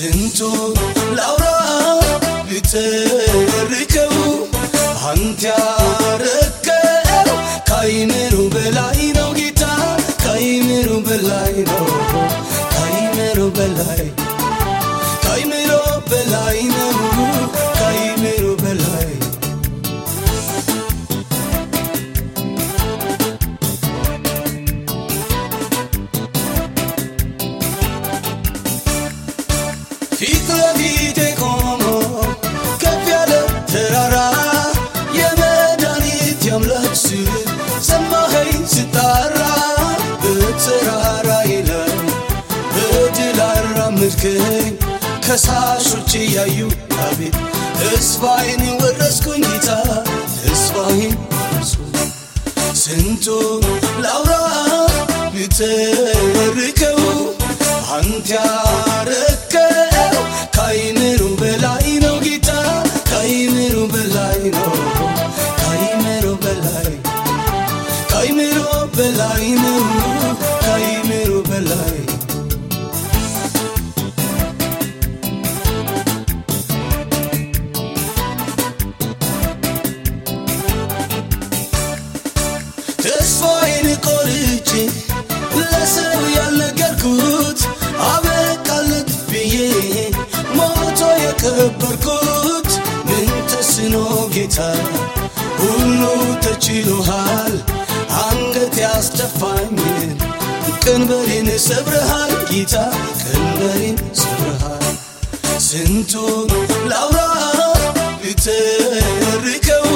ስንቱን ላውራ ልተርከው አንተ ያረከው ከአይምሮ በላይ ነው ጌታ ከአይምሮ በላይ ነው ከአይምሮ በላይ አራመድከኝ ከሳሾች እያዩ አቤት ተስፋዬን ወረስኩኝ ጌታ ተስፋዬን ስንቱን ላውራ ልተርከው አንተ ያረከው። ከአይምሮ በላይ ነው ጌታ ከአይምሮ በላይ ነው ሁሉ ተችሎሃል አንገት ያስደፋኝን ቀንበሬን ሰብረሃል ጌታ ቀንበሬን ሰብረሃል። ስንቱን ላውራ ልተርከው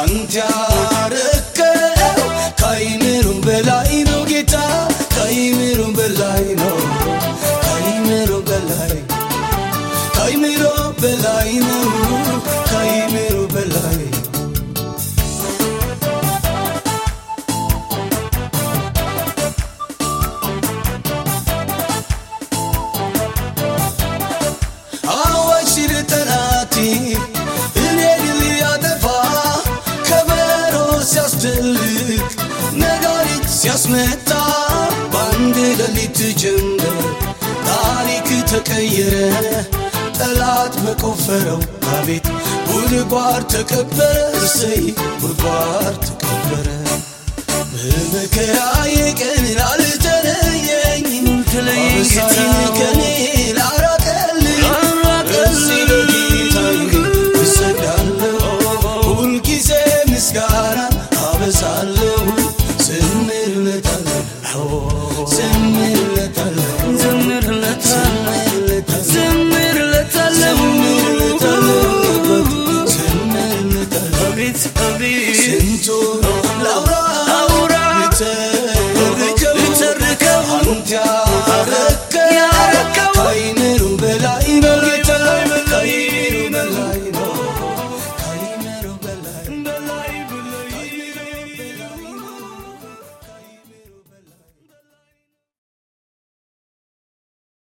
አንተ ያረከው ከአይምሮ በላይ ነው ጌታ ከአይምሮ በላይ ነው ከአይምሮ በላይ ከአይምሮ በላይ ነው ሲያስመታ በአንድ ሌሊት ጀንበር ታሪክ ተቀየረ ጠላት በቆፈረው አቤት ጉድጓድ ተቀበረ እሰይ ጉድጓድ ተቀበረ። በመከራዬ ቀን ዘምርለታለሁ አቤት አቤት